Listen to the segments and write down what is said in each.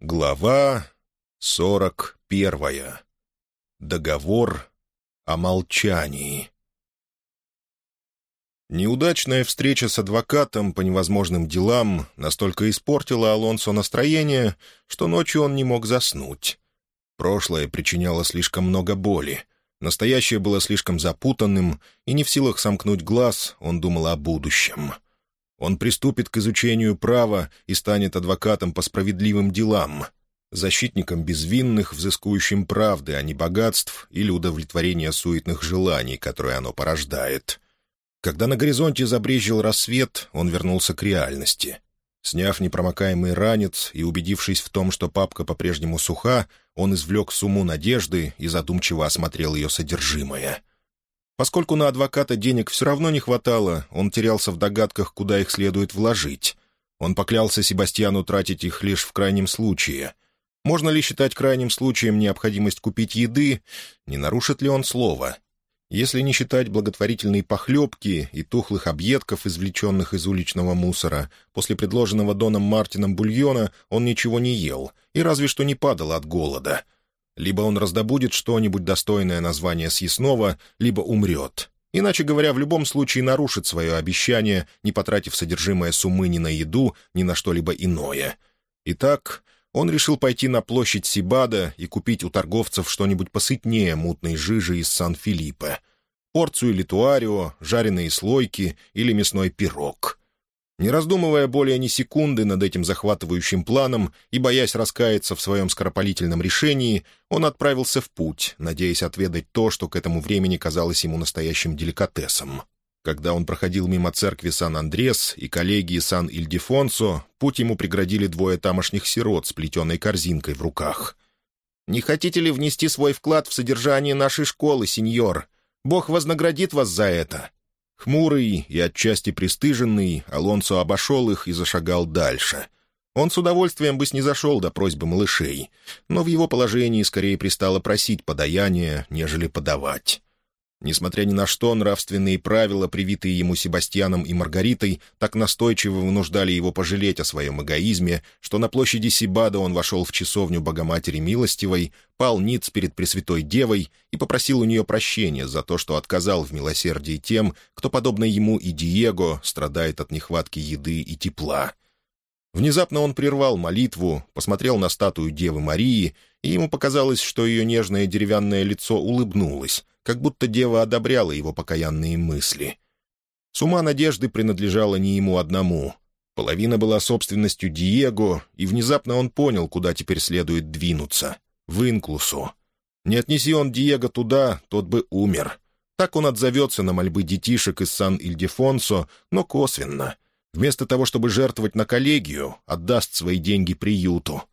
Глава сорок первая. Договор о молчании. Неудачная встреча с адвокатом по невозможным делам настолько испортила Алонсо настроение, что ночью он не мог заснуть. Прошлое причиняло слишком много боли. Настоящее было слишком запутанным, и не в силах сомкнуть глаз, он думал о будущем — он приступит к изучению права и станет адвокатом по справедливым делам, защитником безвинных, взыскующим правды, а не богатств или удовлетворения суетных желаний, которые оно порождает. Когда на горизонте забрезжил рассвет, он вернулся к реальности. Сняв непромокаемый ранец и убедившись в том, что папка по-прежнему суха, он извлек сумму надежды и задумчиво осмотрел ее содержимое. Поскольку на адвоката денег все равно не хватало, он терялся в догадках, куда их следует вложить. Он поклялся Себастьяну тратить их лишь в крайнем случае. Можно ли считать крайним случаем необходимость купить еды? Не нарушит ли он слово? Если не считать благотворительной похлебки и тухлых объедков, извлеченных из уличного мусора, после предложенного Доном Мартином бульона он ничего не ел и разве что не падал от голода — либо он раздобудет что-нибудь достойное названия съестного, либо умрет. Иначе говоря, в любом случае нарушит свое обещание, не потратив содержимое суммы ни на еду, ни на что-либо иное. Итак, он решил пойти на площадь Сибада и купить у торговцев что-нибудь посытнее мутной жижи из Сан-Филиппе. Порцию литуарио, жареные слойки или мясной пирог. Не раздумывая более ни секунды над этим захватывающим планом и боясь раскаяться в своем скоропалительном решении, он отправился в путь, надеясь отведать то, что к этому времени казалось ему настоящим деликатесом. Когда он проходил мимо церкви Сан-Андрес и коллегии Сан-Ильдефонсо, путь ему преградили двое тамошних сирот с плетеной корзинкой в руках. «Не хотите ли внести свой вклад в содержание нашей школы, сеньор? Бог вознаградит вас за это!» Хмурый и отчасти пристыженный, Алонсо обошел их и зашагал дальше. Он с удовольствием бы снизошел до просьбы малышей, но в его положении скорее пристало просить подаяния, нежели подавать. Несмотря ни на что, нравственные правила, привитые ему Себастьяном и Маргаритой, так настойчиво вынуждали его пожалеть о своем эгоизме, что на площади Сибада он вошел в часовню Богоматери Милостивой, пал ниц перед Пресвятой Девой и попросил у нее прощения за то, что отказал в милосердии тем, кто, подобно ему и Диего, страдает от нехватки еды и тепла. Внезапно он прервал молитву, посмотрел на статую Девы Марии, и ему показалось, что ее нежное деревянное лицо улыбнулось, как будто дева одобряла его покаянные мысли. Сума надежды принадлежала не ему одному. Половина была собственностью Диего, и внезапно он понял, куда теперь следует двинуться — в Инклусу. Не отнеси он Диего туда, тот бы умер. Так он отзовется на мольбы детишек из Сан-Ильдефонсо, но косвенно. Вместо того, чтобы жертвовать на коллегию, отдаст свои деньги приюту —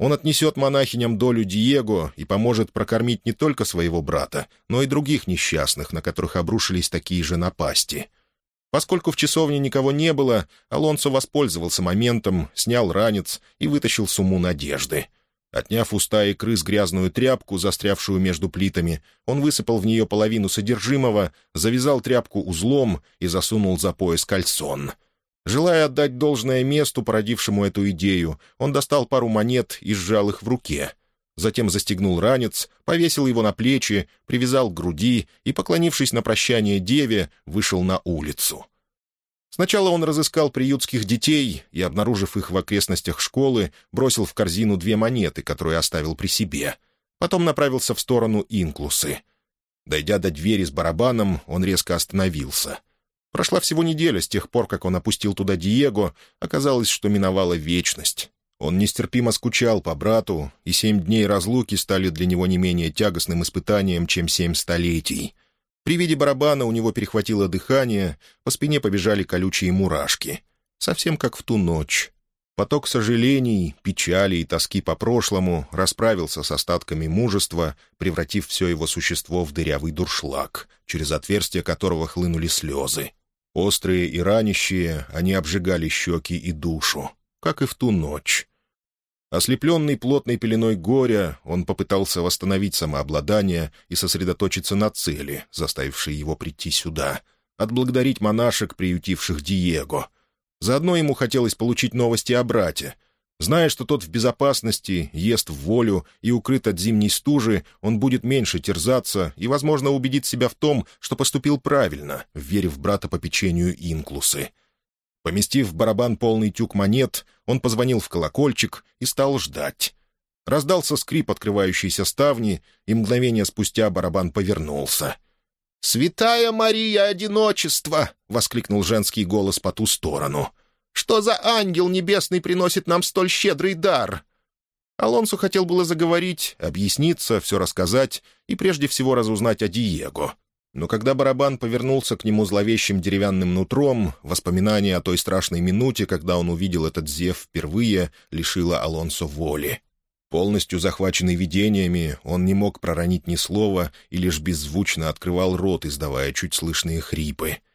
он отнесет монахиням долю Диего и поможет прокормить не только своего брата, но и других несчастных, на которых обрушились такие же напасти. Поскольку в часовне никого не было, Алонсо воспользовался моментом, снял ранец и вытащил сумму надежды. Отняв у стаи крыс грязную тряпку, застрявшую между плитами, он высыпал в нее половину содержимого, завязал тряпку узлом и засунул за пояс кальсон — Желая отдать должное месту, породившему эту идею, он достал пару монет и сжал их в руке. Затем застегнул ранец, повесил его на плечи, привязал к груди и, поклонившись на прощание деве, вышел на улицу. Сначала он разыскал приютских детей и, обнаружив их в окрестностях школы, бросил в корзину две монеты, которые оставил при себе. Потом направился в сторону Инклусы. Дойдя до двери с барабаном, он резко остановился — Прошла всего неделя с тех пор, как он опустил туда Диего, оказалось, что миновала вечность. Он нестерпимо скучал по брату, и семь дней разлуки стали для него не менее тягостным испытанием, чем семь столетий. При виде барабана у него перехватило дыхание, по спине побежали колючие мурашки. Совсем как в ту ночь. Поток сожалений, печали и тоски по прошлому расправился с остатками мужества, превратив все его существо в дырявый дуршлаг, через отверстие которого хлынули слезы. Острые и ранящие, они обжигали щеки и душу, как и в ту ночь. Ослепленный плотной пеленой горя, он попытался восстановить самообладание и сосредоточиться на цели, заставившей его прийти сюда, отблагодарить монашек, приютивших Диего. Заодно ему хотелось получить новости о брате. Зная, что тот в безопасности, ест в волю и укрыт от зимней стужи, он будет меньше терзаться и, возможно, убедит себя в том, что поступил правильно, верив брата по печенью инклусы. Поместив в барабан полный тюк монет, он позвонил в колокольчик и стал ждать. Раздался скрип открывающейся ставни, и мгновение спустя барабан повернулся. «Святая Мария Одиночества!» — воскликнул женский голос по ту сторону. Что за ангел небесный приносит нам столь щедрый дар?» Алонсо хотел было заговорить, объясниться, все рассказать и прежде всего разузнать о Диего. Но когда барабан повернулся к нему зловещим деревянным нутром, воспоминание о той страшной минуте, когда он увидел этот зев впервые, лишило Алонсо воли. Полностью захваченный видениями, он не мог проронить ни слова и лишь беззвучно открывал рот, издавая чуть слышные хрипы —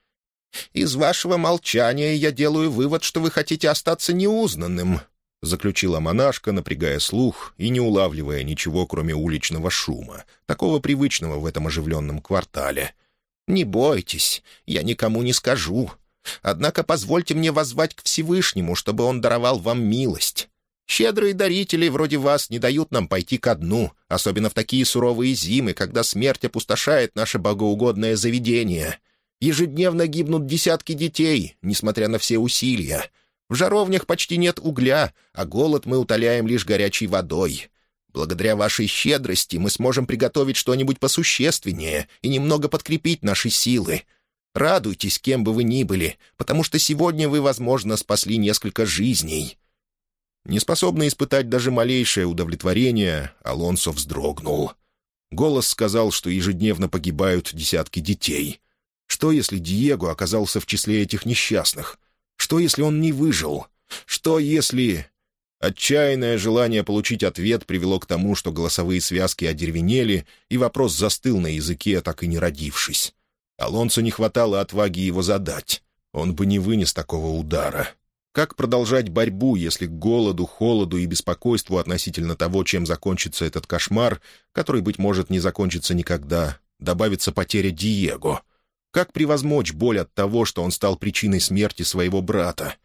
«Из вашего молчания я делаю вывод, что вы хотите остаться неузнанным», — заключила монашка, напрягая слух и не улавливая ничего, кроме уличного шума, такого привычного в этом оживленном квартале. «Не бойтесь, я никому не скажу. Однако позвольте мне воззвать к Всевышнему, чтобы он даровал вам милость. Щедрые дарители вроде вас не дают нам пойти ко дну, особенно в такие суровые зимы, когда смерть опустошает наше богоугодное заведение. Ежедневно гибнут десятки детей, несмотря на все усилия. В жаровнях почти нет угля, а голод мы утоляем лишь горячей водой. Благодаря вашей щедрости мы сможем приготовить что-нибудь посущественнее и немного подкрепить наши силы. Радуйтесь, кем бы вы ни были, потому что сегодня вы, возможно, спасли несколько жизней». Неспособный испытать даже малейшее удовлетворение, Алонсо вздрогнул. Голос сказал, что ежедневно погибают десятки детей. Что, если Диего оказался в числе этих несчастных? Что, если он не выжил? Что, если... Отчаянное желание получить ответ привело к тому, что голосовые связки одервенели, и вопрос застыл на языке, так и не родившись. Алонсу не хватало отваги его задать. Он бы не вынес такого удара. Как продолжать борьбу, если к голоду, холоду и беспокойству относительно того, чем закончится этот кошмар, который, быть может, не закончится никогда, добавится потеря Диего — как превозмочь боль от того, что он стал причиной смерти своего брата?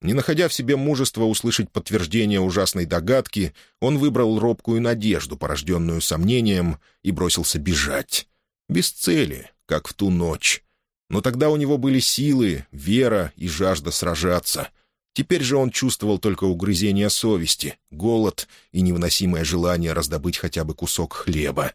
Не находя в себе мужества услышать подтверждение ужасной догадки, он выбрал робкую надежду, порожденную сомнением, и бросился бежать. Без цели, как в ту ночь. Но тогда у него были силы, вера и жажда сражаться. Теперь же он чувствовал только угрызение совести, голод и невыносимое желание раздобыть хотя бы кусок хлеба.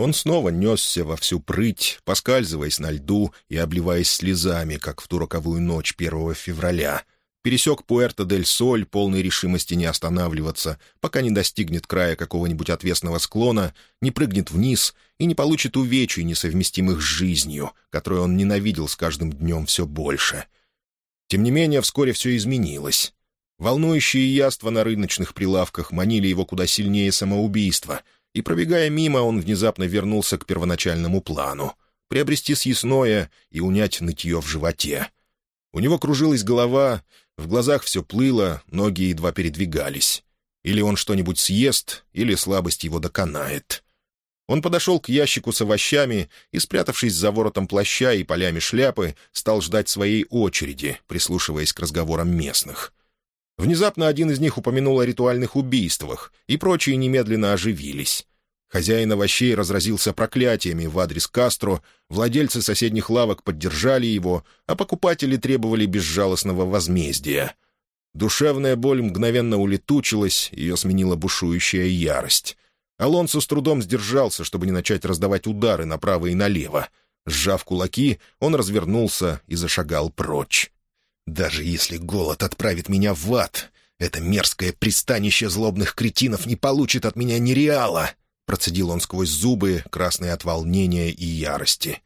Он снова несся во всю прыть, поскальзываясь на льду и обливаясь слезами, как в ту роковую ночь 1 февраля. Пересек Пуэрто-дель-Соль, полной решимости не останавливаться, пока не достигнет края какого-нибудь отвесного склона, не прыгнет вниз и не получит увечий, несовместимых с жизнью, которую он ненавидел с каждым днем все больше. Тем не менее, вскоре все изменилось. Волнующие яства на рыночных прилавках манили его куда сильнее самоубийства — и, пробегая мимо, он внезапно вернулся к первоначальному плану — приобрести съестное и унять нытье в животе. У него кружилась голова, в глазах все плыло, ноги едва передвигались. Или он что-нибудь съест, или слабость его доконает. Он подошел к ящику с овощами и, спрятавшись за воротом плаща и полями шляпы, стал ждать своей очереди, прислушиваясь к разговорам местных — Внезапно один из них упомянул о ритуальных убийствах, и прочие немедленно оживились. Хозяин овощей разразился проклятиями в адрес Кастро, владельцы соседних лавок поддержали его, а покупатели требовали безжалостного возмездия. Душевная боль мгновенно улетучилась, ее сменила бушующая ярость. Алонсо с трудом сдержался, чтобы не начать раздавать удары направо и налево. Сжав кулаки, он развернулся и зашагал прочь. Даже если голод отправит меня в ад, это мерзкое пристанище злобных кретинов не получит от меня ни реала!» Процедил он сквозь зубы, красные от волнения и ярости.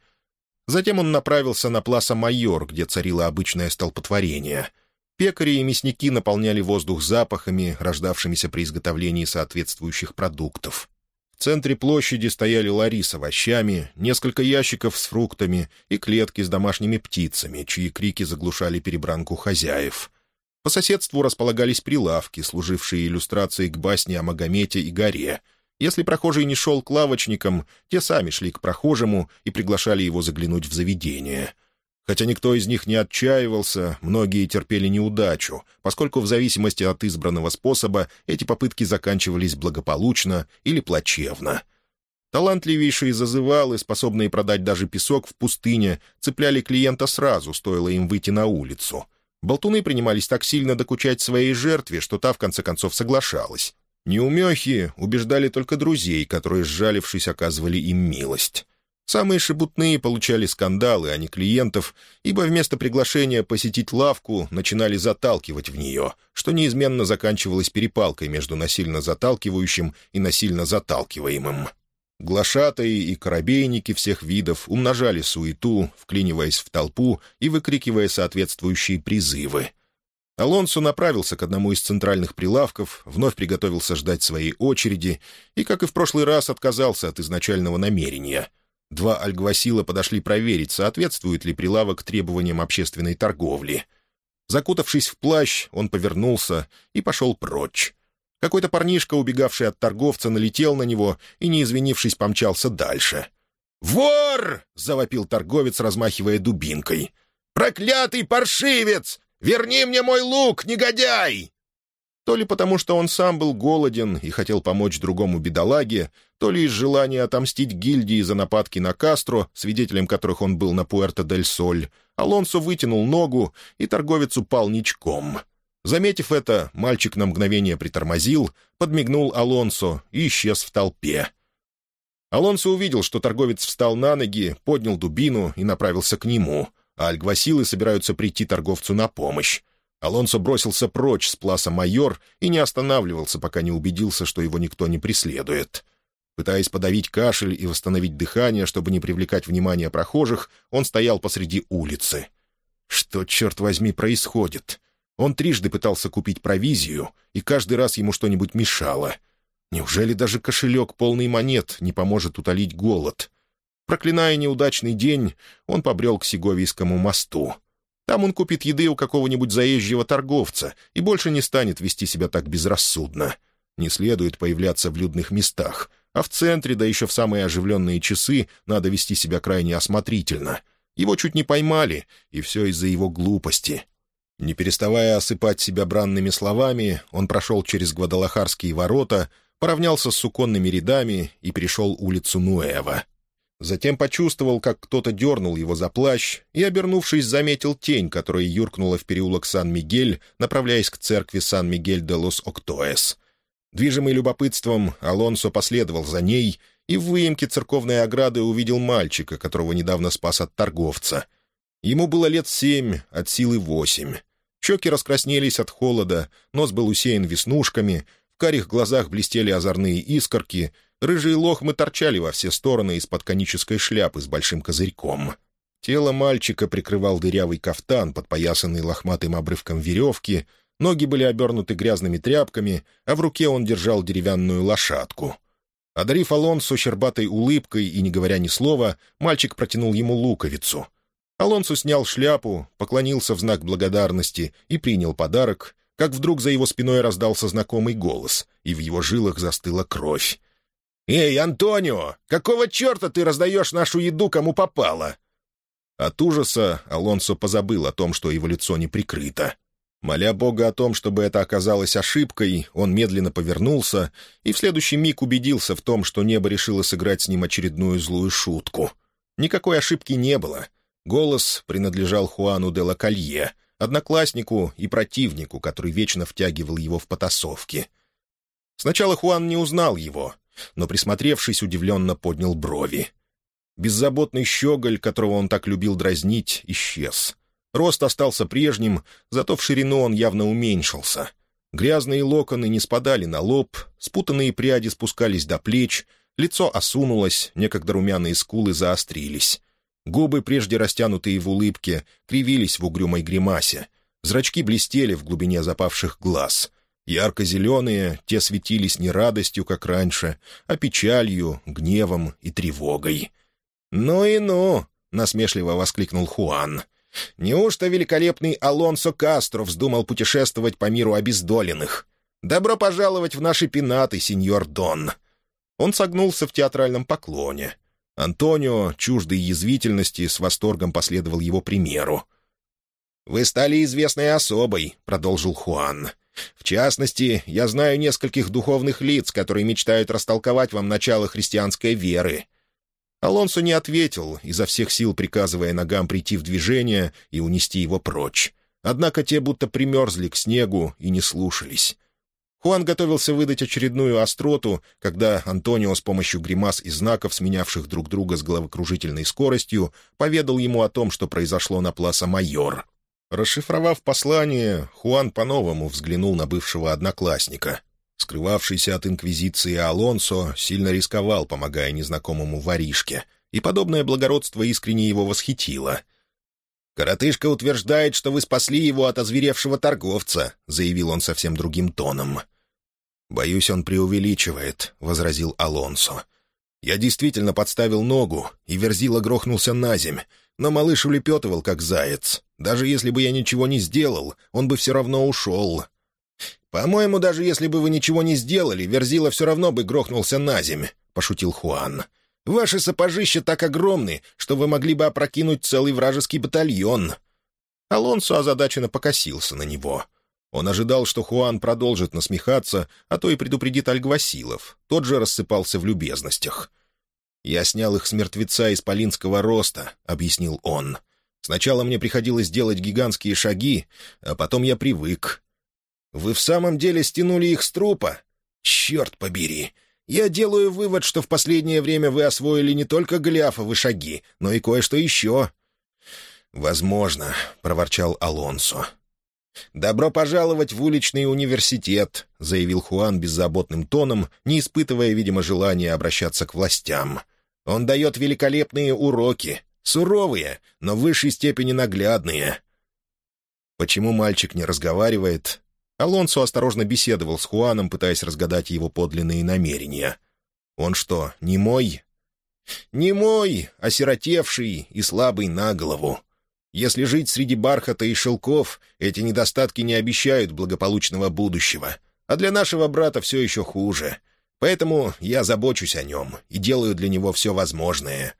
Затем он направился на Пласа Майор, где царило обычное столпотворение. Пекари и мясники наполняли воздух запахами, рождавшимися при изготовлении соответствующих продуктов. В центре площади стояли лари с овощами, несколько ящиков с фруктами и клетки с домашними птицами, чьи крики заглушали перебранку хозяев. По соседству располагались прилавки, служившие иллюстрацией к басне о Магомете и горе. Если прохожий не шел к лавочникам, те сами шли к прохожему и приглашали его заглянуть в заведение. Хотя никто из них не отчаивался, многие терпели неудачу, поскольку в зависимости от избранного способа эти попытки заканчивались благополучно или плачевно. Талантливейшие зазывалы, способные продать даже песок в пустыне, цепляли клиента сразу, стоило им выйти на улицу. Болтуны принимались так сильно докучать своей жертве, что та в конце концов соглашалась. Неумехи убеждали только друзей, которые, сжалившись, оказывали им милость. Самые шебутные получали скандалы, а не клиентов, ибо вместо приглашения посетить лавку начинали заталкивать в нее, что неизменно заканчивалось перепалкой между насильно заталкивающим и насильно заталкиваемым. Глашатаи и корабейники всех видов умножали суету, вклиниваясь в толпу и выкрикивая соответствующие призывы. Алонсо направился к одному из центральных прилавков, вновь приготовился ждать своей очереди и, как и в прошлый раз, отказался от изначального намерения — Два альгвасила подошли проверить, соответствует ли прилавок требованиям общественной торговли. Закутавшись в плащ, он повернулся и пошел прочь. Какой-то парнишка, убегавший от торговца, налетел на него и, не извинившись, помчался дальше. «Вор!» — завопил торговец, размахивая дубинкой. «Проклятый паршивец! Верни мне мой лук, негодяй!» То ли потому, что он сам был голоден и хотел помочь другому бедолаге, то ли из желания отомстить гильдии за нападки на Кастро, свидетелем которых он был на Пуэрто-дель-Соль, Алонсо вытянул ногу, и торговец упал ничком. Заметив это, мальчик на мгновение притормозил, подмигнул Алонсо и исчез в толпе. Алонсо увидел, что торговец встал на ноги, поднял дубину и направился к нему, а альгвасилы собираются прийти торговцу на помощь. Алонсо бросился прочь с пласа майор и не останавливался, пока не убедился, что его никто не преследует. Пытаясь подавить кашель и восстановить дыхание, чтобы не привлекать внимание прохожих, он стоял посреди улицы. Что, черт возьми, происходит? Он трижды пытался купить провизию, и каждый раз ему что-нибудь мешало. Неужели даже кошелек, полный монет, не поможет утолить голод? Проклиная неудачный день, он побрел к Сеговийскому мосту. Там он купит еды у какого-нибудь заезжего торговца и больше не станет вести себя так безрассудно. Не следует появляться в людных местах, а в центре, да еще в самые оживленные часы, надо вести себя крайне осмотрительно. Его чуть не поймали, и все из-за его глупости. Не переставая осыпать себя бранными словами, он прошел через Гвадалахарские ворота, поравнялся с суконными рядами и перешел улицу Нуэва. Затем почувствовал, как кто-то дернул его за плащ, и, обернувшись, заметил тень, которая юркнула в переулок Сан-Мигель, направляясь к церкви Сан-Мигель-де-Лос-Октоэс. Движимый любопытством, Алонсо последовал за ней и в выемке церковной ограды увидел мальчика, которого недавно спас от торговца. Ему было лет семь, от силы восемь. Щеки раскраснелись от холода, нос был усеян веснушками, в карих глазах блестели озорные искорки — Рыжие лохмы торчали во все стороны из-под конической шляпы с большим козырьком. Тело мальчика прикрывал дырявый кафтан, подпоясанный лохматым обрывком веревки, ноги были обернуты грязными тряпками, а в руке он держал деревянную лошадку. Одарив Алонсо щербатой улыбкой и не говоря ни слова, мальчик протянул ему луковицу. Алонсо снял шляпу, поклонился в знак благодарности и принял подарок, как вдруг за его спиной раздался знакомый голос, и в его жилах застыла кровь. «Эй, Антонио, какого черта ты раздаешь нашу еду, кому попало?» От ужаса Алонсо позабыл о том, что его лицо не прикрыто. Моля Бога о том, чтобы это оказалось ошибкой, он медленно повернулся и в следующий миг убедился в том, что небо решило сыграть с ним очередную злую шутку. Никакой ошибки не было. Голос принадлежал Хуану де ла Калье, однокласснику и противнику, который вечно втягивал его в потасовки. Сначала Хуан не узнал его, но, присмотревшись, удивленно поднял брови. Беззаботный щеголь, которого он так любил дразнить, исчез. Рост остался прежним, зато в ширину он явно уменьшился. Грязные локоны не спадали на лоб, спутанные пряди спускались до плеч, лицо осунулось, некогда румяные скулы заострились. Губы, прежде растянутые в улыбке, кривились в угрюмой гримасе. Зрачки блестели в глубине запавших глаз. Ярко-зеленые, те светились не радостью, как раньше, а печалью, гневом и тревогой. «Ну и ну!» — насмешливо воскликнул Хуан. «Неужто великолепный Алонсо Кастро вздумал путешествовать по миру обездоленных? Добро пожаловать в наши пенаты, сеньор Дон!» Он согнулся в театральном поклоне. Антонио, чуждой язвительности, с восторгом последовал его примеру. «Вы стали известной особой», — продолжил Хуан. «В частности, я знаю нескольких духовных лиц, которые мечтают растолковать вам начало христианской веры». Алонсо не ответил, изо всех сил приказывая ногам прийти в движение и унести его прочь. Однако те будто примерзли к снегу и не слушались. Хуан готовился выдать очередную остроту, когда Антонио с помощью гримас и знаков, сменявших друг друга с головокружительной скоростью, поведал ему о том, что произошло на Пласа Майор. Расшифровав послание, Хуан по-новому взглянул на бывшего одноклассника. Скрывавшийся от Инквизиции Алонсо сильно рисковал, помогая незнакомому воришке, и подобное благородство искренне его восхитило — «Коротышка утверждает, что вы спасли его от озверевшего торговца», — заявил он совсем другим тоном. «Боюсь, он преувеличивает», — возразил Алонсо. «Я действительно подставил ногу, и Верзила грохнулся на земь, но малыш улепетывал, как заяц. Даже если бы я ничего не сделал, он бы все равно ушел». «По-моему, даже если бы вы ничего не сделали, Верзила все равно бы грохнулся на земь», — пошутил Хуан. «Ваши сапожища так огромны, что вы могли бы опрокинуть целый вражеский батальон». Алонсо озадаченно покосился на него. Он ожидал, что Хуан продолжит насмехаться, а то и предупредит Альгвасилов. Тот же рассыпался в любезностях. «Я снял их с мертвеца из полинского роста», — объяснил он. «Сначала мне приходилось делать гигантские шаги, а потом я привык». «Вы в самом деле стянули их с трупа? Черт побери! Я делаю вывод, что в последнее время вы освоили не только гляфовы шаги, но и кое-что еще». «Возможно», — проворчал Алонсо. «Добро пожаловать в уличный университет», — заявил Хуан беззаботным тоном, не испытывая, видимо, желания обращаться к властям. «Он дает великолепные уроки, суровые, но в высшей степени наглядные». Почему мальчик не разговаривает? Алонсо осторожно беседовал с Хуаном, пытаясь разгадать его подлинные намерения. «Он что, не мой?» «Не мой, осиротевший и слабый на голову. Если жить среди бархата и шелков, эти недостатки не обещают благополучного будущего. А для нашего брата все еще хуже. Поэтому я забочусь о нем и делаю для него все возможное.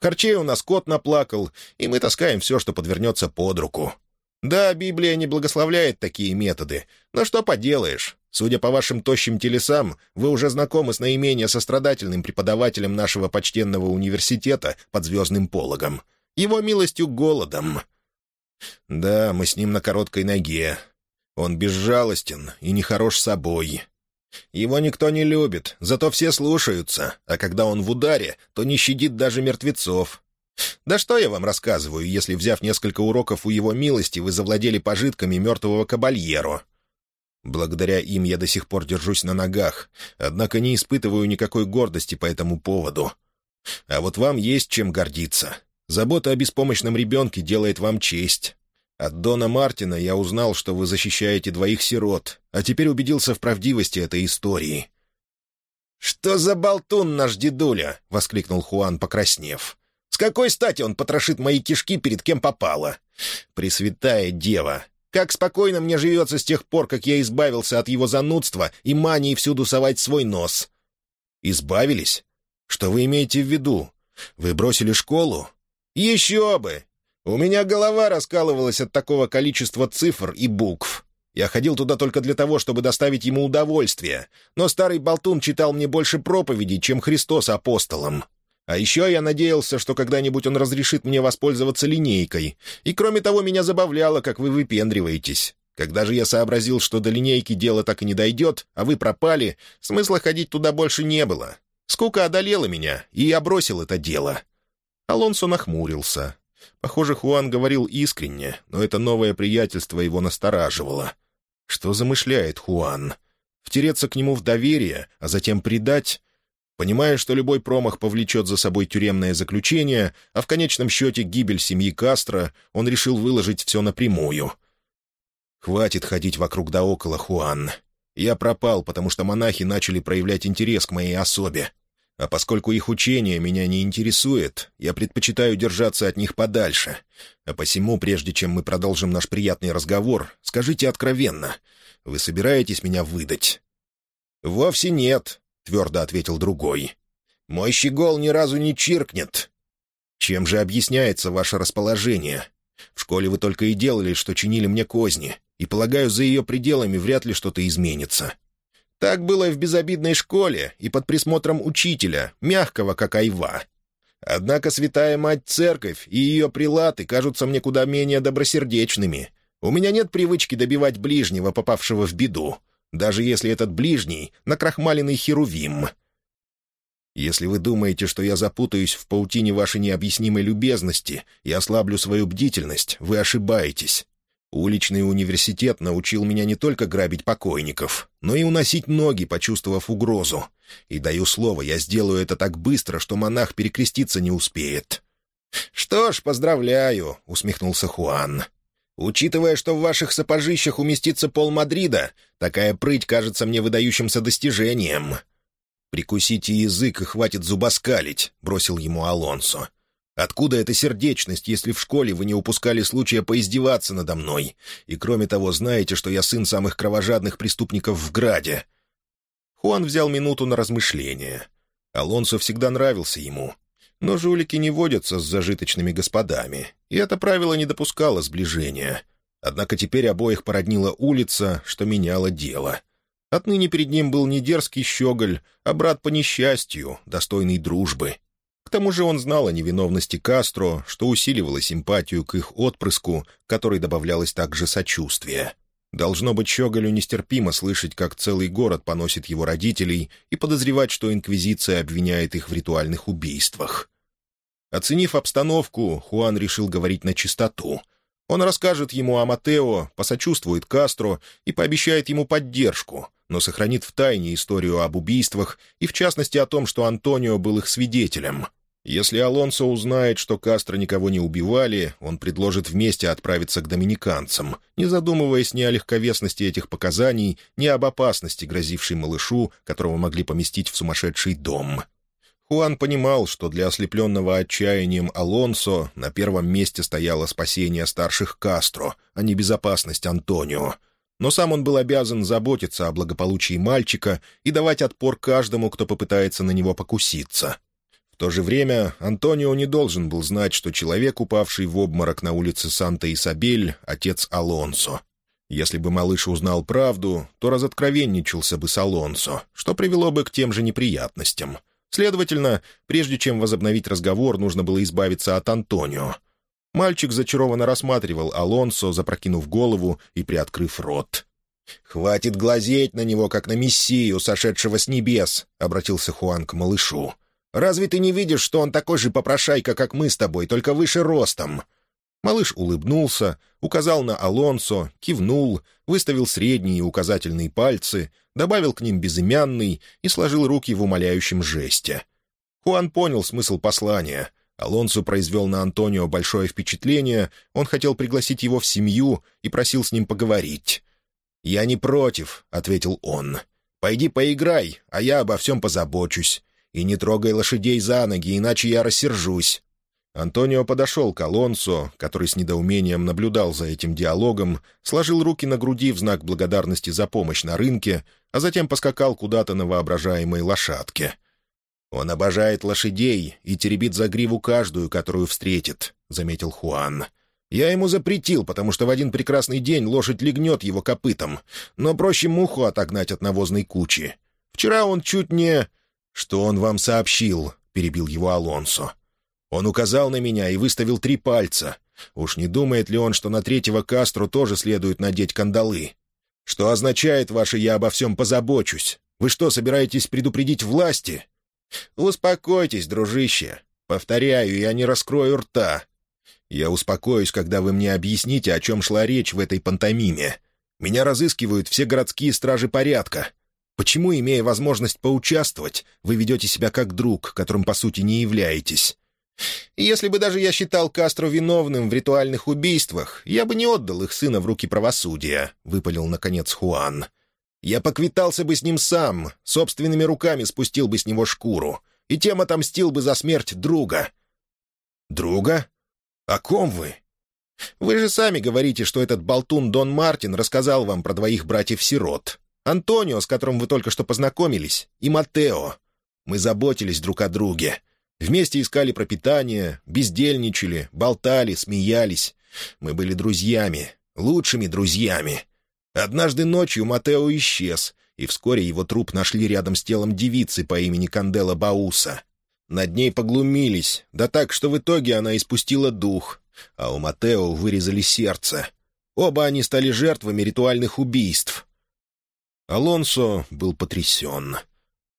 Харчей у нас кот наплакал, и мы таскаем все, что подвернется под руку. Да, Библия не благословляет такие методы, но что поделаешь? Судя по вашим тощим телесам, вы уже знакомы с наименее сострадательным преподавателем нашего почтенного университета под звездным пологом — его милостью голодом. Да, мы с ним на короткой ноге. Он безжалостен и нехорош собой. Его никто не любит, зато все слушаются, а когда он в ударе, то не щадит даже мертвецов. Да что я вам рассказываю, если, взяв несколько уроков у его милости, вы завладели пожитками мертвого кабальеро? Благодаря им я до сих пор держусь на ногах, однако не испытываю никакой гордости по этому поводу. А вот вам есть чем гордиться. Забота о беспомощном ребенке делает вам честь. От Дона Мартина я узнал, что вы защищаете двоих сирот, а теперь убедился в правдивости этой истории». «Что за болтун наш дедуля?» — воскликнул Хуан, покраснев. «С какой стати он потрошит мои кишки перед кем попало? Пресвятая дева! Как спокойно мне живется с тех пор, как я избавился от его занудства и мании всюду совать свой нос». «Избавились? Что вы имеете в виду? Вы бросили школу?» «Еще бы! У меня голова раскалывалась от такого количества цифр и букв. Я ходил туда только для того, чтобы доставить ему удовольствие, но старый болтун читал мне больше проповедей, чем Христос апостолом. А еще я надеялся, что когда-нибудь он разрешит мне воспользоваться линейкой. И кроме того, меня забавляло, как вы выпендриваетесь. Когда же я сообразил, что до линейки дело так и не дойдет, а вы пропали, смысла ходить туда больше не было. Скука одолела меня, и я бросил это дело. Алонсо нахмурился. Похоже, Хуан говорил искренне, но это новое приятельство его настораживало. Что замышляет Хуан? Втереться к нему в доверие, а затем предать? Понимая, что любой промах повлечет за собой тюремное заключение, а в конечном счете гибель семьи Кастро, он решил выложить все напрямую. «Хватит ходить вокруг да около, Хуан. Я пропал, потому что монахи начали проявлять интерес к моей особе. А поскольку их учение меня не интересует, я предпочитаю держаться от них подальше. А посему, прежде чем мы продолжим наш приятный разговор, скажите откровенно, вы собираетесь меня выдать?» «Вовсе нет», — твердо ответил другой. Мой щегол ни разу не чиркнет. Чем же объясняется ваше расположение? В школе вы только и делали, что чинили мне козни, и, полагаю, за ее пределами вряд ли что-то изменится. Так было и в безобидной школе и под присмотром учителя, мягкого, как айва. Однако святая мать-церковь и ее прилаты кажутся мне куда менее добросердечными. У меня нет привычки добивать ближнего, попавшего в беду, даже если этот ближний — накрахмаленный херувим. Если вы думаете, что я запутаюсь в паутине вашей необъяснимой любезности и ослаблю свою бдительность, вы ошибаетесь. Уличный университет научил меня не только грабить покойников, но и уносить ноги, почувствовав угрозу. И даю слово, я сделаю это так быстро, что монах перекреститься не успеет». «Что ж, поздравляю», — усмехнулся Хуан. «Учитывая, что в ваших сапожищах уместится пол Мадрида, такая прыть кажется мне выдающимся достижением». «Прикусите язык и хватит зубоскалить», — бросил ему Алонсо. Откуда эта сердечность, если в школе вы не упускали случая поиздеваться надо мной? И кроме того, знаете, что я сын самых кровожадных преступников в Граде?» Хуан взял минуту на размышление. Алонсо всегда нравился ему. Но жулики не водятся с зажиточными господами, и это правило не допускало сближения. Однако теперь обоих породнила улица, что меняло дело. Отныне перед ним был не дерзкий щеголь, а брат по несчастью, достойный дружбы — к тому же он знал о невиновности Кастро, что усиливало симпатию к их отпрыску, которой добавлялось также сочувствие. Должно быть, Щеголю нестерпимо слышать, как целый город поносит его родителей и подозревать, что Инквизиция обвиняет их в ритуальных убийствах. Оценив обстановку, Хуан решил говорить на чистоту. Он расскажет ему о Матео, посочувствует Кастро и пообещает ему поддержку, но сохранит в тайне историю об убийствах и, в частности, о том, что Антонио был их свидетелем — если Алонсо узнает, что Кастро никого не убивали, он предложит вместе отправиться к доминиканцам, не задумываясь ни о легковесности этих показаний, ни об опасности, грозившей малышу, которого могли поместить в сумасшедший дом. Хуан понимал, что для ослепленного отчаянием Алонсо на первом месте стояло спасение старших Кастро, а не безопасность Антонио. Но сам он был обязан заботиться о благополучии мальчика и давать отпор каждому, кто попытается на него покуситься то же время Антонио не должен был знать, что человек, упавший в обморок на улице Санта-Исабель, — отец Алонсо. Если бы малыш узнал правду, то разоткровенничался бы с Алонсо, что привело бы к тем же неприятностям. Следовательно, прежде чем возобновить разговор, нужно было избавиться от Антонио. Мальчик зачарованно рассматривал Алонсо, запрокинув голову и приоткрыв рот. «Хватит глазеть на него, как на мессию, сошедшего с небес», — обратился Хуан к малышу. Разве ты не видишь, что он такой же попрошайка, как мы с тобой, только выше ростом?» Малыш улыбнулся, указал на Алонсо, кивнул, выставил средние и указательные пальцы, добавил к ним безымянный и сложил руки в умоляющем жесте. Хуан понял смысл послания. Алонсо произвел на Антонио большое впечатление, он хотел пригласить его в семью и просил с ним поговорить. «Я не против», — ответил он. «Пойди поиграй, а я обо всем позабочусь. И не трогай лошадей за ноги, иначе я рассержусь». Антонио подошел к Алонсо, который с недоумением наблюдал за этим диалогом, сложил руки на груди в знак благодарности за помощь на рынке, а затем поскакал куда-то на воображаемой лошадке. «Он обожает лошадей и теребит за гриву каждую, которую встретит», — заметил Хуан. «Я ему запретил, потому что в один прекрасный день лошадь легнет его копытом, но проще муху отогнать от навозной кучи. Вчера он чуть не...» «Что он вам сообщил?» — перебил его Алонсо. «Он указал на меня и выставил три пальца. Уж не думает ли он, что на третьего Кастру тоже следует надеть кандалы? Что означает ваше «я обо всем позабочусь»? Вы что, собираетесь предупредить власти?» «Успокойтесь, дружище. Повторяю, я не раскрою рта. Я успокоюсь, когда вы мне объясните, о чем шла речь в этой пантомиме. Меня разыскивают все городские стражи порядка. Почему, имея возможность поучаствовать, вы ведете себя как друг, которым, по сути, не являетесь? Если бы даже я считал Кастро виновным в ритуальных убийствах, я бы не отдал их сына в руки правосудия», — выпалил, наконец, Хуан. «Я поквитался бы с ним сам, собственными руками спустил бы с него шкуру, и тем отомстил бы за смерть друга». «Друга? О ком вы?» «Вы же сами говорите, что этот болтун Дон Мартин рассказал вам про двоих братьев-сирот. Антонио, с которым вы только что познакомились, и Матео. Мы заботились друг о друге. Вместе искали пропитание, бездельничали, болтали, смеялись. Мы были друзьями, лучшими друзьями. Однажды ночью Матео исчез, и вскоре его труп нашли рядом с телом девицы по имени Кандела Бауса. Над ней поглумились, да так, что в итоге она испустила дух, а у Матео вырезали сердце. Оба они стали жертвами ритуальных убийств. Алонсо был потрясен.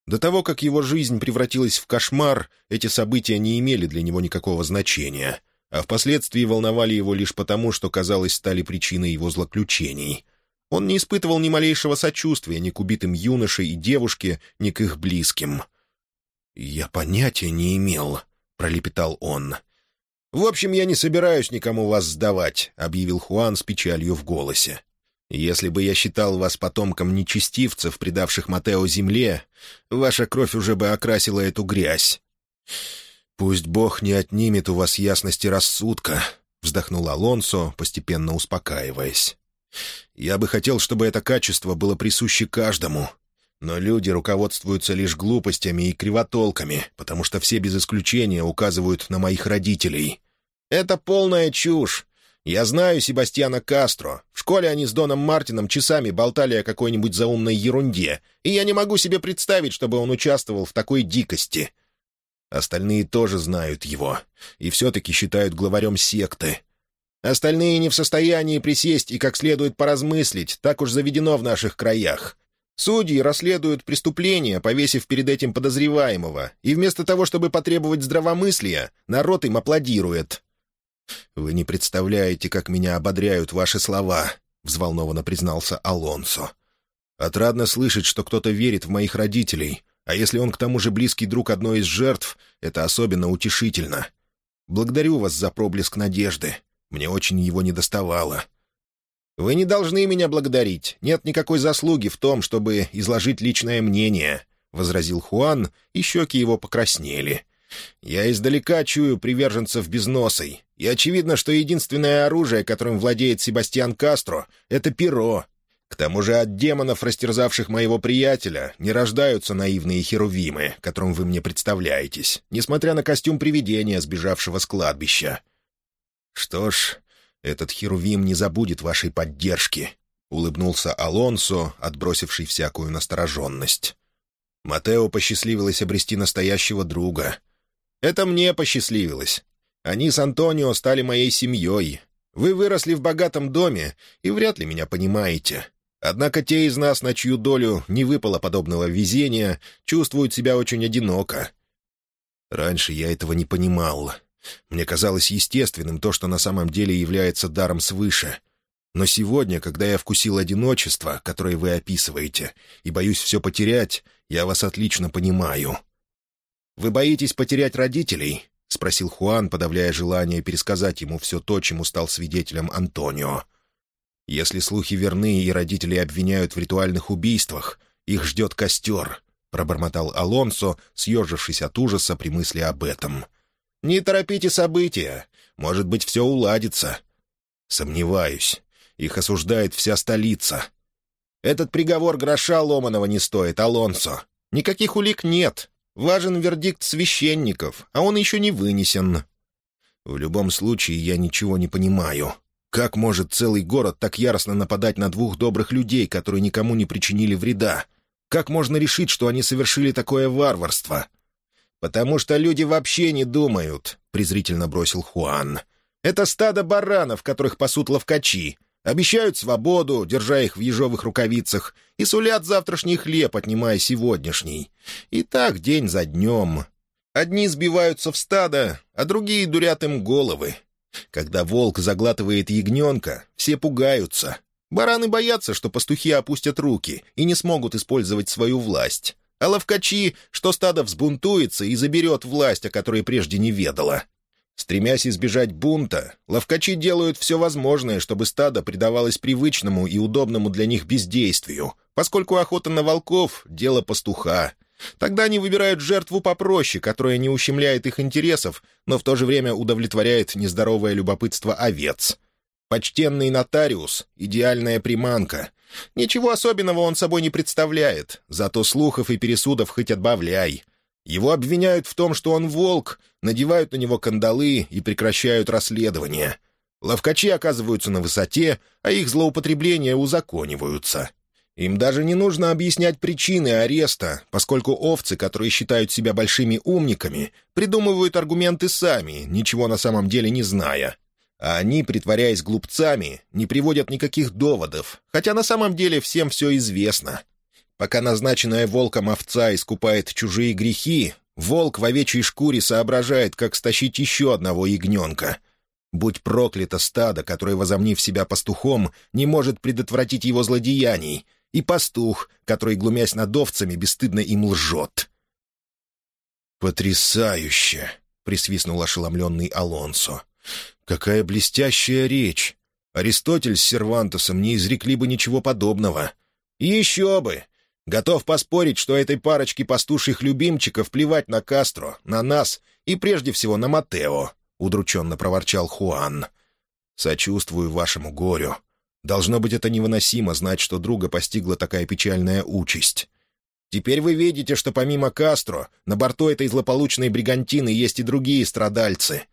До того, как его жизнь превратилась в кошмар, эти события не имели для него никакого значения, а впоследствии волновали его лишь потому, что, казалось, стали причиной его злоключений. Он не испытывал ни малейшего сочувствия ни к убитым юноше и девушке, ни к их близким. «Я понятия не имел», — пролепетал он. «В общем, я не собираюсь никому вас сдавать», — объявил Хуан с печалью в голосе. «Если бы я считал вас потомком нечестивцев, предавших Матео земле, ваша кровь уже бы окрасила эту грязь». «Пусть Бог не отнимет у вас ясности рассудка», — вздохнул Алонсо, постепенно успокаиваясь. «Я бы хотел, чтобы это качество было присуще каждому, но люди руководствуются лишь глупостями и кривотолками, потому что все без исключения указывают на моих родителей. Это полная чушь. Я знаю Себастьяна Кастро. В школе они с Доном Мартином часами болтали о какой-нибудь заумной ерунде, и я не могу себе представить, чтобы он участвовал в такой дикости. Остальные тоже знают его, и все-таки считают главарем секты. Остальные не в состоянии присесть и как следует поразмыслить, так уж заведено в наших краях. Судьи расследуют преступления, повесив перед этим подозреваемого, и вместо того, чтобы потребовать здравомыслия, народ им аплодирует. «Вы не представляете, как меня ободряют ваши слова», — взволнованно признался Алонсо. «Отрадно слышать, что кто-то верит в моих родителей, а если он к тому же близкий друг одной из жертв, это особенно утешительно. Благодарю вас за проблеск надежды. Мне очень его недоставало». «Вы не должны меня благодарить. Нет никакой заслуги в том, чтобы изложить личное мнение», — возразил Хуан, и щеки его покраснели. «Я издалека чую приверженцев безносой, и очевидно, что единственное оружие, которым владеет Себастьян Кастро, — это перо. К тому же от демонов, растерзавших моего приятеля, не рождаются наивные херувимы, которым вы мне представляетесь, несмотря на костюм привидения, сбежавшего с кладбища. Что ж, этот Херувим не забудет вашей поддержки», — улыбнулся Алонсо, отбросивший всякую настороженность. «Матео посчастливилось обрести настоящего друга. Это мне посчастливилось. Они с Антонио стали моей семьей. Вы выросли в богатом доме и вряд ли меня понимаете. Однако те из нас, на чью долю не выпало подобного везения, чувствуют себя очень одиноко. Раньше я этого не понимал. Мне казалось естественным то, что на самом деле является даром свыше. Но сегодня, когда я вкусил одиночество, которое вы описываете, и боюсь все потерять, я вас отлично понимаю. «Вы боитесь потерять родителей?» — спросил Хуан, подавляя желание пересказать ему все то, чему стал свидетелем Антонио. «Если слухи верны и родители обвиняют в ритуальных убийствах, их ждет костер», — пробормотал Алонсо, съежившись от ужаса при мысли об этом. — не торопите события. Может быть, все уладится. Сомневаюсь. Их осуждает вся столица. Этот приговор гроша ломаного не стоит, Алонсо. Никаких улик нет. Важен вердикт священников, а он еще не вынесен. В любом случае, я ничего не понимаю. Как может целый город так яростно нападать на двух добрых людей, которые никому не причинили вреда? Как можно решить, что они совершили такое варварство?» «Потому что люди вообще не думают», — презрительно бросил Хуан. «Это стадо баранов, которых пасут ловкачи. Обещают свободу, держа их в ежовых рукавицах, и сулят завтрашний хлеб, отнимая сегодняшний. И так день за днем. Одни сбиваются в стадо, а другие дурят им головы. Когда волк заглатывает ягненка, все пугаются. Бараны боятся, что пастухи опустят руки и не смогут использовать свою власть а ловкачи, что стадо взбунтуется и заберет власть, о которой прежде не ведала. Стремясь избежать бунта, ловкачи делают все возможное, чтобы стадо предавалось привычному и удобному для них бездействию, поскольку охота на волков — дело пастуха. Тогда они выбирают жертву попроще, которая не ущемляет их интересов, но в то же время удовлетворяет нездоровое любопытство овец. Почтенный нотариус — идеальная приманка, Ничего особенного он собой не представляет, зато слухов и пересудов хоть отбавляй. Его обвиняют в том, что он волк, надевают на него кандалы и прекращают расследование. Ловкачи оказываются на высоте, а их злоупотребления узакониваются. Им даже не нужно объяснять причины ареста, поскольку овцы, которые считают себя большими умниками, придумывают аргументы сами, ничего на самом деле не зная. А они, притворяясь глупцами, не приводят никаких доводов, хотя на самом деле всем все известно. Пока назначенная волком овца искупает чужие грехи, волк в овечьей шкуре соображает, как стащить еще одного ягненка. Будь проклято стадо, которое, возомнив себя пастухом, не может предотвратить его злодеяний, и пастух, который, глумясь над овцами, бесстыдно им лжет. «Потрясающе!» — присвистнул ошеломленный Алонсо. «Какая блестящая речь! Аристотель с Сервантосом не изрекли бы ничего подобного. Еще бы! Готов поспорить, что этой парочке пастушьих любимчиков плевать на Кастро, на нас и прежде всего на Матео», — удрученно проворчал Хуан. «Сочувствую вашему горю. Должно быть, это невыносимо знать, что друга постигла такая печальная участь. Теперь вы видите, что помимо Кастро на борту этой злополучной бригантины есть и другие страдальцы».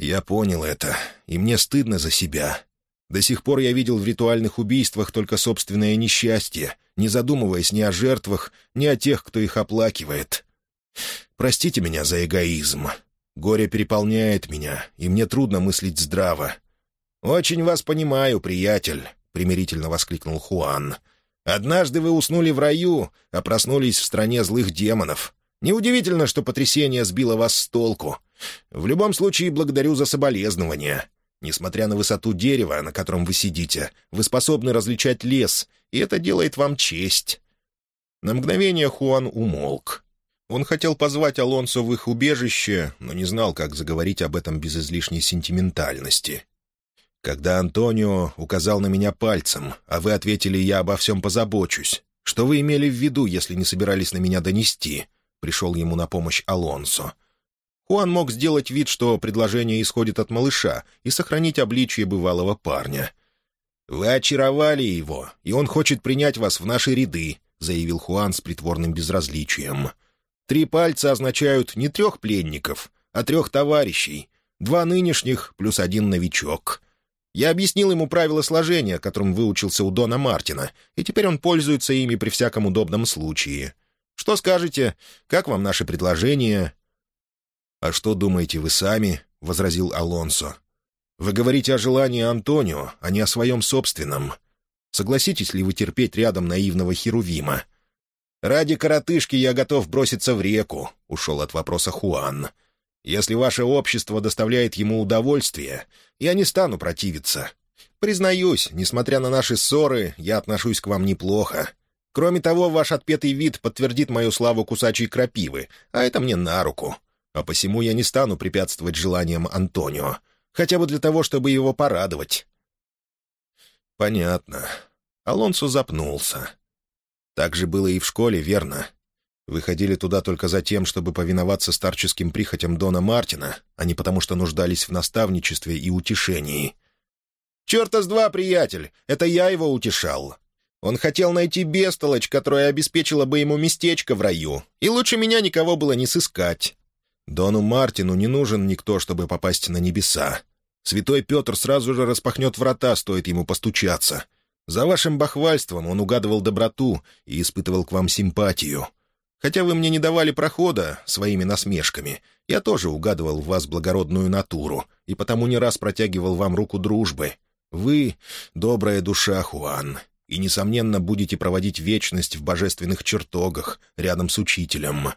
«Я понял это, и мне стыдно за себя. До сих пор я видел в ритуальных убийствах только собственное несчастье, не задумываясь ни о жертвах, ни о тех, кто их оплакивает. Простите меня за эгоизм. Горе переполняет меня, и мне трудно мыслить здраво. «Очень вас понимаю, приятель», — примирительно воскликнул Хуан. «Однажды вы уснули в раю, а проснулись в стране злых демонов. Неудивительно, что потрясение сбило вас с толку. В любом случае, благодарю за соболезнования. Несмотря на высоту дерева, на котором вы сидите, вы способны различать лес, и это делает вам честь». На мгновение Хуан умолк. Он хотел позвать Алонсо в их убежище, но не знал, как заговорить об этом без излишней сентиментальности. Когда Антонио указал на меня пальцем, а вы ответили «я обо всем позабочусь», что вы имели в виду, если не собирались на меня донести?» Пришел ему на помощь Алонсо. Хуан мог сделать вид, что предложение исходит от малыша, и сохранить обличье бывалого парня. «Вы очаровали его, и он хочет принять вас в наши ряды», — заявил Хуан с притворным безразличием. «Три пальца означают не трех пленников, а трех товарищей, два нынешних плюс один новичок». Я объяснил ему правила сложения, которым выучился у Дона Мартина, и теперь он пользуется ими при всяком удобном случае. Что скажете? Как вам наше предложение?» «А что думаете вы сами?» — возразил Алонсо. «Вы говорите о желании Антонио, а не о своем собственном. Согласитесь ли вы терпеть рядом наивного Херувима?» «Ради коротышки я готов броситься в реку», — ушел от вопроса Хуан. «Если ваше общество доставляет ему удовольствие, я не стану противиться. Признаюсь, несмотря на наши ссоры, я отношусь к вам неплохо. Кроме того, ваш отпетый вид подтвердит мою славу кусачей крапивы, а это мне на руку а посему я не стану препятствовать желаниям Антонио, хотя бы для того, чтобы его порадовать». «Понятно». Алонсо запнулся. «Так же было и в школе, верно? Вы ходили туда только за тем, чтобы повиноваться старческим прихотям Дона Мартина, а не потому, что нуждались в наставничестве и утешении». «Черта с два, приятель! Это я его утешал. Он хотел найти бестолочь, которая обеспечила бы ему местечко в раю, и лучше меня никого было не сыскать. Дону Мартину не нужен никто, чтобы попасть на небеса. Святой Петр сразу же распахнет врата, стоит ему постучаться. За вашим бахвальством он угадывал доброту и испытывал к вам симпатию. Хотя вы мне не давали прохода своими насмешками, я тоже угадывал в вас благородную натуру и потому не раз протягивал вам руку дружбы. Вы — добрая душа, Хуан, и, несомненно, будете проводить вечность в божественных чертогах рядом с учителем».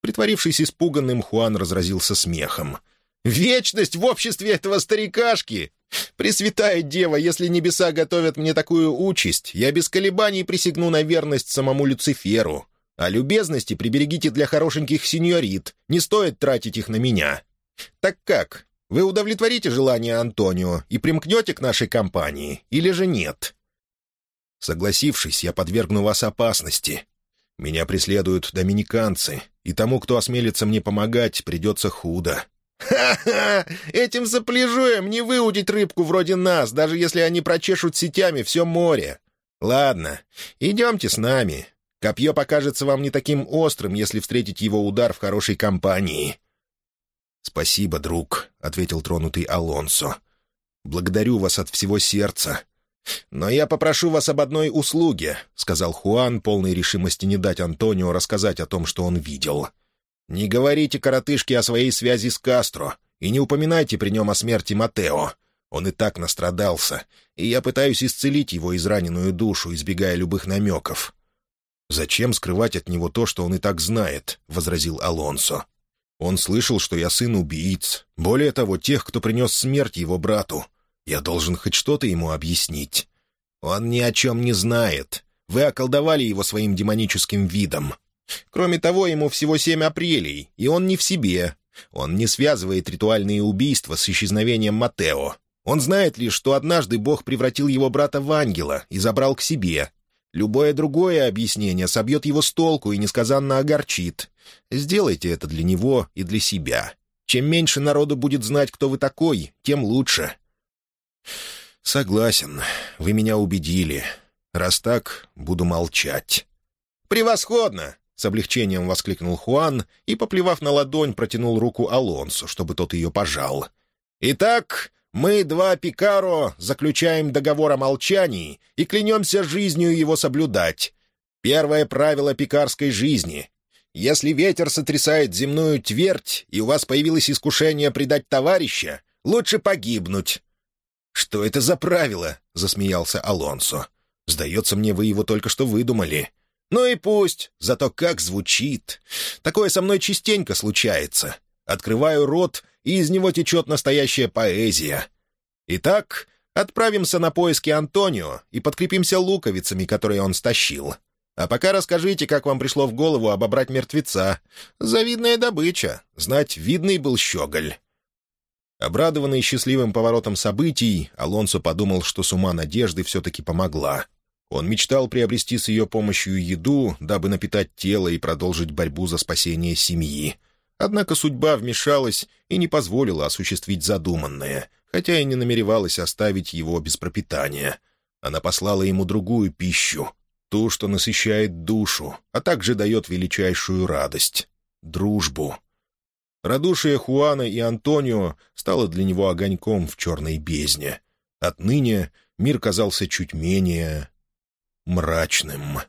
Притворившись испуганным, Хуан разразился смехом. «Вечность в обществе этого старикашки! Пресвятая Дева, если небеса готовят мне такую участь, я без колебаний присягну на верность самому Люциферу. А любезности приберегите для хорошеньких сеньорит, не стоит тратить их на меня. Так как, вы удовлетворите желание Антонио и примкнете к нашей компании, или же нет?» Согласившись, я подвергну вас опасности, меня преследуют доминиканцы, и тому, кто осмелится мне помогать, придется худо». «Ха-ха! Этим запляжуем не выудить рыбку вроде нас, даже если они прочешут сетями все море. Ладно, идемте с нами. Копье покажется вам не таким острым, если встретить его удар в хорошей компании». «Спасибо, друг», — ответил тронутый Алонсо. «Благодарю вас от всего сердца. «Но я попрошу вас об одной услуге», — сказал Хуан, полной решимости не дать Антонио рассказать о том, что он видел. «Не говорите коротышке о своей связи с Кастро и не упоминайте при нем о смерти Матео. Он и так настрадался, и я пытаюсь исцелить его израненную душу, избегая любых намеков». «Зачем скрывать от него то, что он и так знает?» — возразил Алонсо. «Он слышал, что я сын убийц. Более того, тех, кто принес смерть его брату. Я должен хоть что-то ему объяснить. Он ни о чем не знает. Вы околдовали его своим демоническим видом. Кроме того, ему всего семь апрелей, и он не в себе. Он не связывает ритуальные убийства с исчезновением Матео. Он знает лишь, что однажды Бог превратил его брата в ангела и забрал к себе. Любое другое объяснение собьет его с толку и несказанно огорчит. Сделайте это для него и для себя. Чем меньше народу будет знать, кто вы такой, тем лучше. «Согласен. Вы меня убедили. Раз так, буду молчать». «Превосходно!» — с облегчением воскликнул Хуан и, поплевав на ладонь, протянул руку Алонсу, чтобы тот ее пожал. «Итак, мы, два Пикаро, заключаем договор о молчании и клянемся жизнью его соблюдать. Первое правило пикарской жизни. Если ветер сотрясает земную твердь, и у вас появилось искушение предать товарища, лучше погибнуть. «Что это за правило?» — засмеялся Алонсо. «Сдается мне, вы его только что выдумали». «Ну и пусть, зато как звучит. Такое со мной частенько случается. Открываю рот, и из него течет настоящая поэзия. Итак, отправимся на поиски Антонио и подкрепимся луковицами, которые он стащил. А пока расскажите, как вам пришло в голову обобрать мертвеца. Завидная добыча. Знать, видный был щеголь». Обрадованный счастливым поворотом событий, Алонсо подумал, что с ума надежды все-таки помогла. Он мечтал приобрести с ее помощью еду, дабы напитать тело и продолжить борьбу за спасение семьи. Однако судьба вмешалась и не позволила осуществить задуманное, хотя и не намеревалась оставить его без пропитания. Она послала ему другую пищу, ту, что насыщает душу, а также дает величайшую радость — дружбу. Радушие Хуана и Антонио стало для него огоньком в черной бездне. Отныне мир казался чуть менее мрачным.